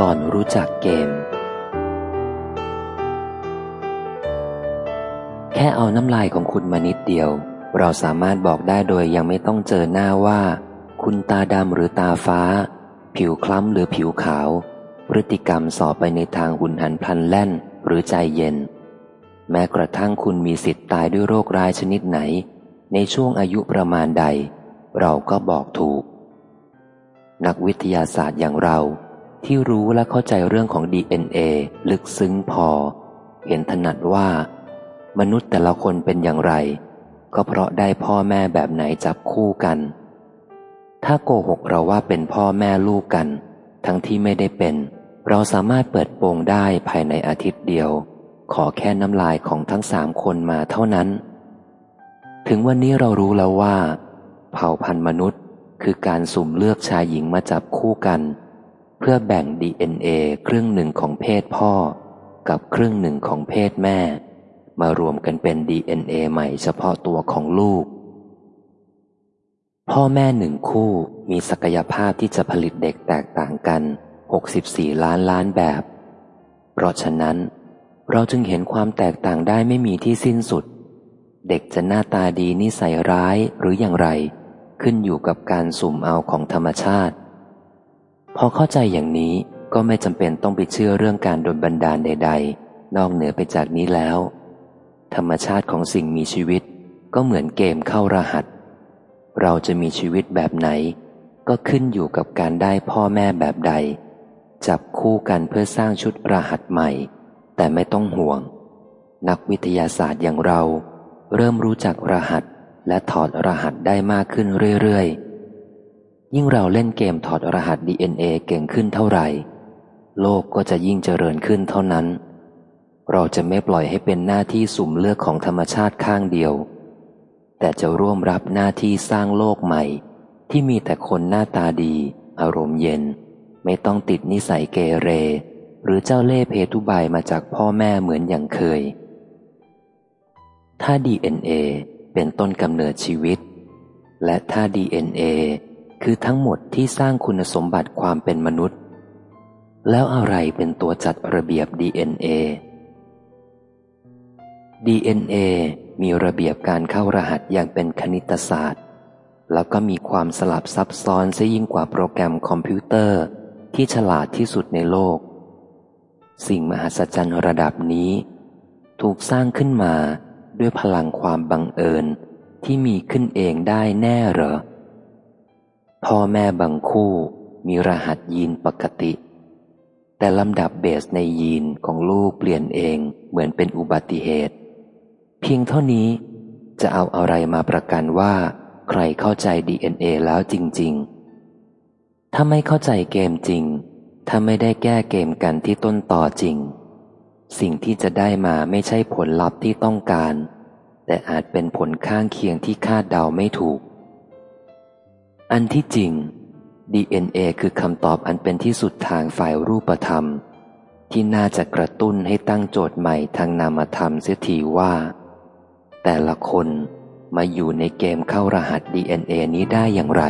ก่อนรู้จักเกม แค่เอาน้ำลายของคุณมานิดเดียว เราสามารถบอกได้โดยยังไม่ต้องเจอหน้าว่า คุณตาดำหรือตาฟ้า ผิวคล้ำหรือผิวขาว พฤติกรรมสอบไปในทางหุนหันพลันแล่นหรือใจเย็น แม้กระทั่งคุณมีสิทธิ์ตายด้วยโรคร้ายชนิดไหน ในช่วงอายุประมาณใด เราก็บอกถูก นักวิทยาศาสตร์อย่างเรา ที่รู้และเข้าใจเรื่องของ DNA ลึกซึ้งพอ เห็นถนัดว่า มนุษย์แต่ละคนเป็นอย่างไร ก็เพราะได้พ่อแม่แบบไหนจับคู่กัน ถ้าโกหกเราว่าเป็นพ่อแม่ลูกกัน ทั้งที่ไม่ได้เป็น เราสามารถเปิดโปงได้ภายในอาทิตย์เดียว ขอแค่น้ำลายของทั้งสามคนมาเท่านั้น ถึงวันนี้เรารู้แล้วว่า เผ่าพันธุ์มนุษย์คือการสุ่มเลือกชายหญิงมาจับคู่กัน เพื่อแบ่ง DNA ครึ่งหนึ่งของเพศพ่อ กับครึ่งหนึ่งของเพศแม่ มารวมกันเป็น DNA ใหม่เฉพาะตัวของลูก พ่อแม่หนึ่งคู่มีศักยภาพที่จะผลิตเด็กแตกต่างกัน 64 ล้านล้านแบบ เพราะฉะนั้น เราจึงเห็นความแตกต่างได้ไม่มีที่สิ้นสุด เด็กจะหน้าตาดีนิสัยร้ายหรืออย่างไร ขึ้นอยู่กับการสุ่มเอาของธรรมชาติ พอเข้าใจอย่างนี้ก็ไม่จำเป็นต้องไปเชื่อเรื่องการโดนบันดาลใด ๆ นอกเหนือไปจากนี้แล้ว ธรรมชาติของสิ่งมีชีวิตก็เหมือนเกมเข้ารหัส เราจะมีชีวิตแบบไหน ก็ขึ้นอยู่กับการได้พ่อแม่แบบใด จับคู่กันเพื่อสร้างชุดรหัสใหม่ แต่ไม่ต้องห่วง นักวิทยาศาสตร์อย่างเรา เริ่มรู้จักรหัสและถอดรหัสได้มากขึ้นเรื่อยๆ ยิ่งเราเล่นเกมถอดรหัส DNA เก่งขึ้นเท่าไหร่ โลกก็จะยิ่งเจริญขึ้นเท่านั้น เราจะไม่ปล่อยให้เป็นหน้าที่สุ่มเลือกของธรรมชาติข้างเดียว แต่จะร่วมรับหน้าที่สร้างโลกใหม่ ที่มีแต่คนหน้าตาดี อารมณ์เย็น ไม่ต้องติดนิสัยเกเร หรือเจ้าเล่ห์เพทุบายมาจากพ่อแม่เหมือนอย่างเคย ถ้า DNA เป็นต้นกำเนิดชีวิต และถ้า DNA คือทั้งหมดที่สร้างคุณสมบัติความเป็นมนุษย์ แล้วอะไรเป็นตัวจัดระเบียบ DNA DNA มีระเบียบการเข้ารหัสอย่างเป็นคณิตศาสตร์ แล้วก็มีความสลับซับซ้อนซะยิ่งกว่าโปรแกรมคอมพิวเตอร์ ที่ฉลาดที่สุดในโลก สิ่งมหัศจรรย์ระดับนี้ ถูกสร้างขึ้นมาด้วยพลังความบังเอิญที่มีขึ้นเองได้แน่เหรอ พ่อแม่บางคู่มีรหัสยีนปกติ แต่ลำดับเบสในยีนของลูกเปลี่ยนเองเหมือนเป็นอุบัติเหตุ เพียงเท่านี้จะเอาอะไรมาประกันว่า ใครเข้าใจ DNA แล้วจริง ๆ ถ้าไม่เข้าใจเกมจริง ถ้าไม่ได้แก้เกมกันที่ต้นต่อจริง สิ่งที่จะได้มาไม่ใช่ผลลัพธ์ที่ต้องการ แต่อาจเป็นผลข้างเคียงที่คาดเดาไม่ถูก อันที่จริง DNA คือคำตอบอันเป็นที่สุดทางฝ่ายรูปธรรม ที่น่าจะกระตุ้นให้ตั้งโจทย์ใหม่ทางนามธรรมเสียทีว่า แต่ละคนมาอยู่ในเกมเข้ารหัส DNA นี้ได้อย่างไร